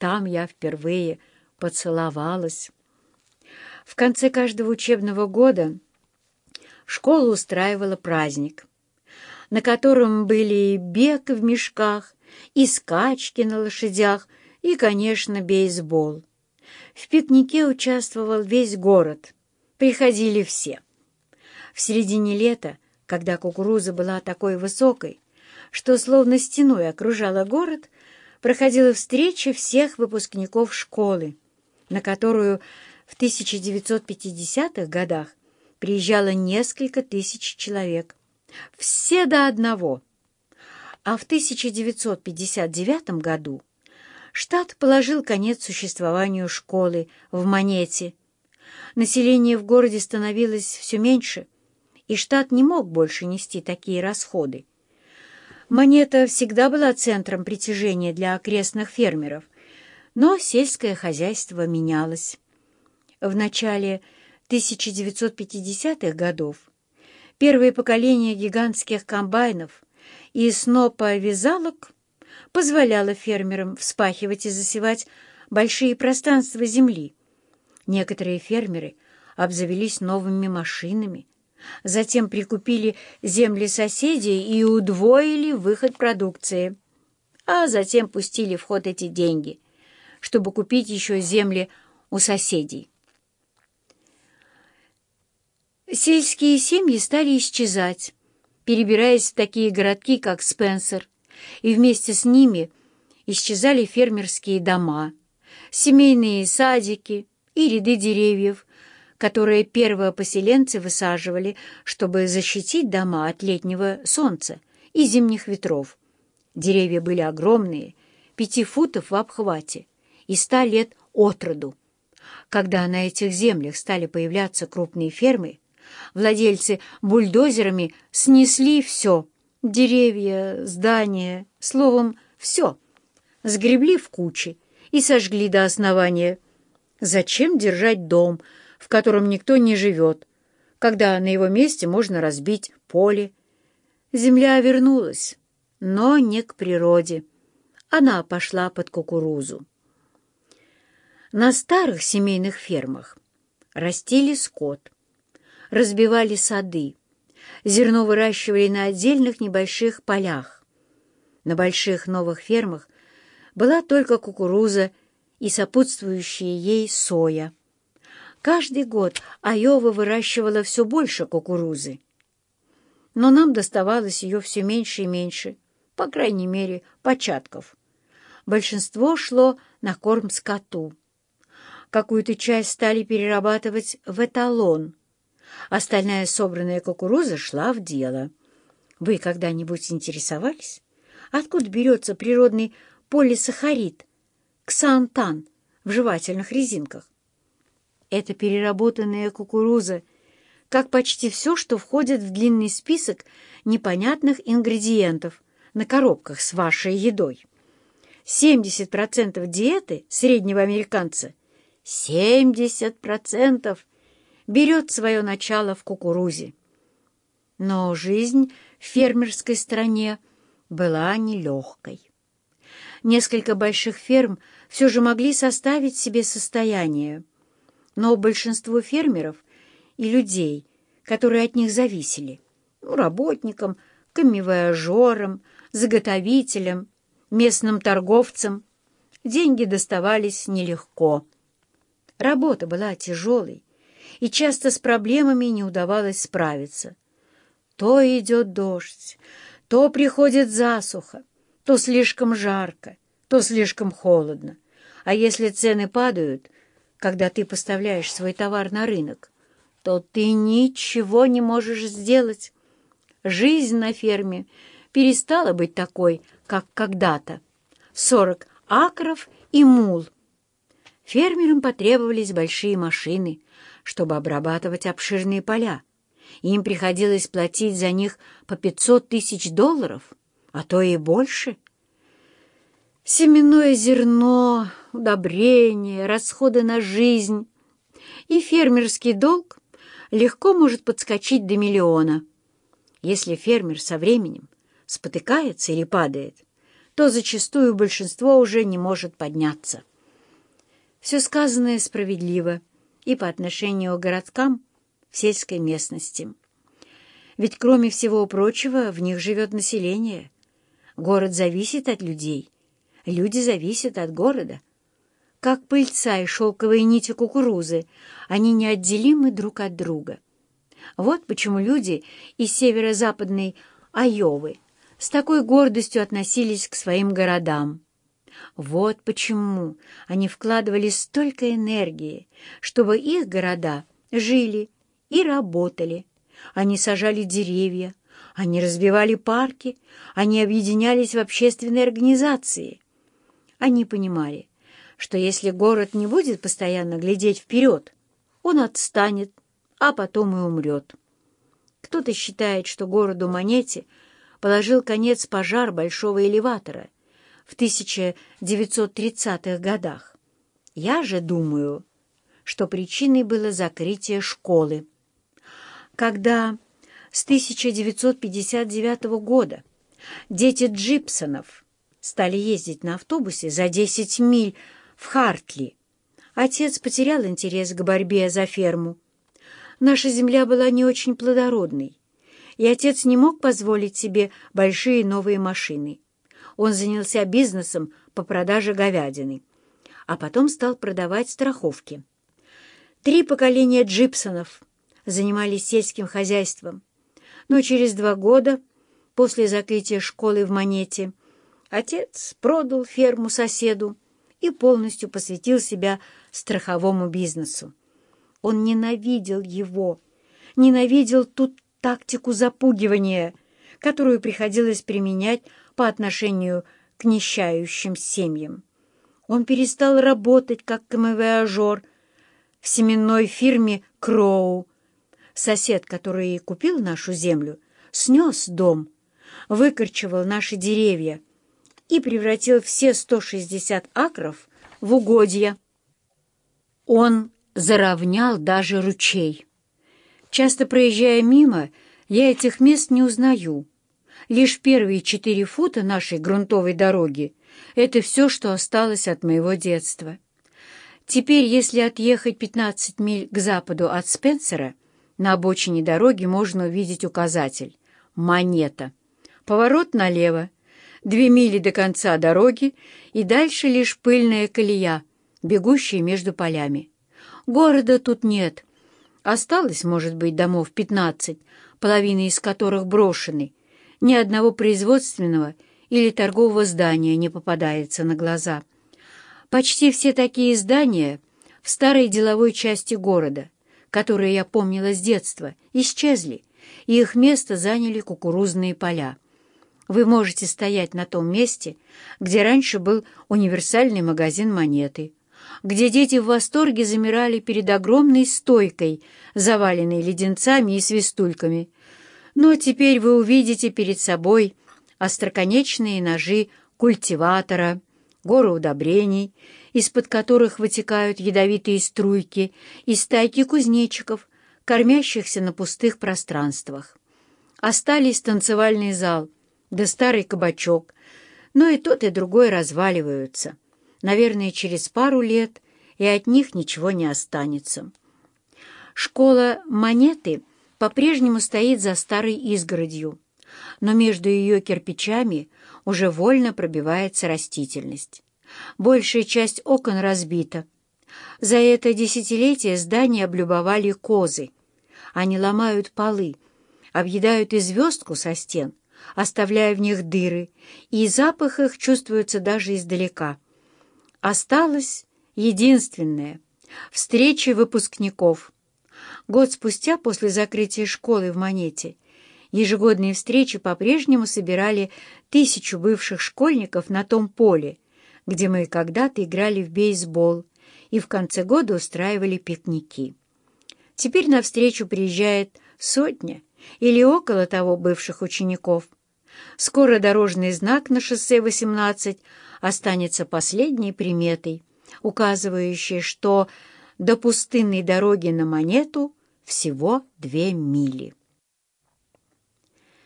Там я впервые поцеловалась. В конце каждого учебного года школа устраивала праздник, на котором были и бег в мешках, и скачки на лошадях, и, конечно, бейсбол. В пикнике участвовал весь город. Приходили все. В середине лета, когда кукуруза была такой высокой, что словно стеной окружала город, проходила встреча всех выпускников школы, на которую в 1950-х годах приезжало несколько тысяч человек. Все до одного. А в 1959 году штат положил конец существованию школы в Монете. Население в городе становилось все меньше, и штат не мог больше нести такие расходы. Монета всегда была центром притяжения для окрестных фермеров, но сельское хозяйство менялось. В начале 1950-х годов первое поколение гигантских комбайнов и снопа-вязалок позволяло фермерам вспахивать и засевать большие пространства земли. Некоторые фермеры обзавелись новыми машинами, Затем прикупили земли соседей и удвоили выход продукции. А затем пустили в ход эти деньги, чтобы купить еще земли у соседей. Сельские семьи стали исчезать, перебираясь в такие городки, как Спенсер, и вместе с ними исчезали фермерские дома, семейные садики и ряды деревьев, которые первопоселенцы высаживали, чтобы защитить дома от летнего солнца и зимних ветров. Деревья были огромные, пяти футов в обхвате и ста лет от роду. Когда на этих землях стали появляться крупные фермы, владельцы бульдозерами снесли все — деревья, здания, словом, все — сгребли в кучи и сожгли до основания. Зачем держать дом — котором никто не живет, когда на его месте можно разбить поле. Земля вернулась, но не к природе. Она пошла под кукурузу. На старых семейных фермах растили скот, разбивали сады, зерно выращивали на отдельных небольших полях. На больших новых фермах была только кукуруза и сопутствующая ей соя. Каждый год Айова выращивала все больше кукурузы. Но нам доставалось ее все меньше и меньше, по крайней мере, початков. Большинство шло на корм скоту. Какую-то часть стали перерабатывать в эталон. Остальная собранная кукуруза шла в дело. Вы когда-нибудь интересовались, откуда берется природный полисахарид, ксантан в жевательных резинках? Это переработанная кукуруза, как почти все, что входит в длинный список непонятных ингредиентов на коробках с вашей едой. 70% диеты среднего американца, 70% берет свое начало в кукурузе. Но жизнь в фермерской стране была нелегкой. Несколько больших ферм все же могли составить себе состояние, но большинству фермеров и людей, которые от них зависели, ну, работникам, камевояжерам, заготовителям, местным торговцам, деньги доставались нелегко. Работа была тяжелой, и часто с проблемами не удавалось справиться. То идет дождь, то приходит засуха, то слишком жарко, то слишком холодно. А если цены падают, когда ты поставляешь свой товар на рынок, то ты ничего не можешь сделать. Жизнь на ферме перестала быть такой, как когда-то. Сорок акров и мул. Фермерам потребовались большие машины, чтобы обрабатывать обширные поля. Им приходилось платить за них по 500 тысяч долларов, а то и больше. Семенное зерно, удобрения, расходы на жизнь. И фермерский долг легко может подскочить до миллиона. Если фермер со временем спотыкается или падает, то зачастую большинство уже не может подняться. Все сказанное справедливо и по отношению к городкам в сельской местности. Ведь, кроме всего прочего, в них живет население. Город зависит от людей, люди зависят от города. Как пыльца и шелковые нити кукурузы, они неотделимы друг от друга. Вот почему люди из северо-западной Айовы с такой гордостью относились к своим городам. Вот почему они вкладывали столько энергии, чтобы их города жили и работали. Они сажали деревья, они разбивали парки, они объединялись в общественные организации. Они понимали, что если город не будет постоянно глядеть вперед, он отстанет, а потом и умрет. Кто-то считает, что городу Монете положил конец пожар большого элеватора в 1930-х годах. Я же думаю, что причиной было закрытие школы. Когда с 1959 года дети Джипсонов стали ездить на автобусе за 10 миль в Хартли, отец потерял интерес к борьбе за ферму. Наша земля была не очень плодородной, и отец не мог позволить себе большие новые машины. Он занялся бизнесом по продаже говядины, а потом стал продавать страховки. Три поколения Джипсонов занимались сельским хозяйством, но через два года после закрытия школы в Монете отец продал ферму соседу и полностью посвятил себя страховому бизнесу. Он ненавидел его, ненавидел ту тактику запугивания, которую приходилось применять по отношению к нищающим семьям. Он перестал работать как камевояжер в семенной фирме «Кроу». Сосед, который купил нашу землю, снес дом, выкорчевал наши деревья и превратил все 160 акров в угодья. Он заровнял даже ручей. Часто проезжая мимо, я этих мест не узнаю. Лишь первые четыре фута нашей грунтовой дороги — это все, что осталось от моего детства. Теперь, если отъехать 15 миль к западу от Спенсера, на обочине дороги можно увидеть указатель «Монета». Поворот налево, две мили до конца дороги и дальше лишь пыльная колея, бегущая между полями. Города тут нет. Осталось, может быть, домов пятнадцать, половина из которых брошены. Ни одного производственного или торгового здания не попадается на глаза. Почти все такие здания в старой деловой части города, которые я помнила с детства, исчезли, и их место заняли кукурузные поля. Вы можете стоять на том месте, где раньше был универсальный магазин монеты, где дети в восторге замирали перед огромной стойкой, заваленной леденцами и свистульками. Но теперь вы увидите перед собой остроконечные ножи культиватора, гору удобрений, из-под которых вытекают ядовитые струйки, и стайки кузнечиков, кормящихся на пустых пространствах. Остались танцевальный зал, да старый кабачок, но и тот, и другой разваливаются. Наверное, через пару лет и от них ничего не останется. Школа монеты по-прежнему стоит за старой изгородью, но между ее кирпичами уже вольно пробивается растительность. Большая часть окон разбита. За это десятилетие здание облюбовали козы. Они ломают полы, объедают и звездку со стен, оставляя в них дыры, и запах их чувствуется даже издалека — Осталось единственное — встреча выпускников. Год спустя, после закрытия школы в Монете, ежегодные встречи по-прежнему собирали тысячу бывших школьников на том поле, где мы когда-то играли в бейсбол и в конце года устраивали пикники. Теперь на встречу приезжает сотня или около того бывших учеников. Скоро дорожный знак на шоссе 18 останется последней приметой, указывающей, что до пустынной дороги на монету всего две мили.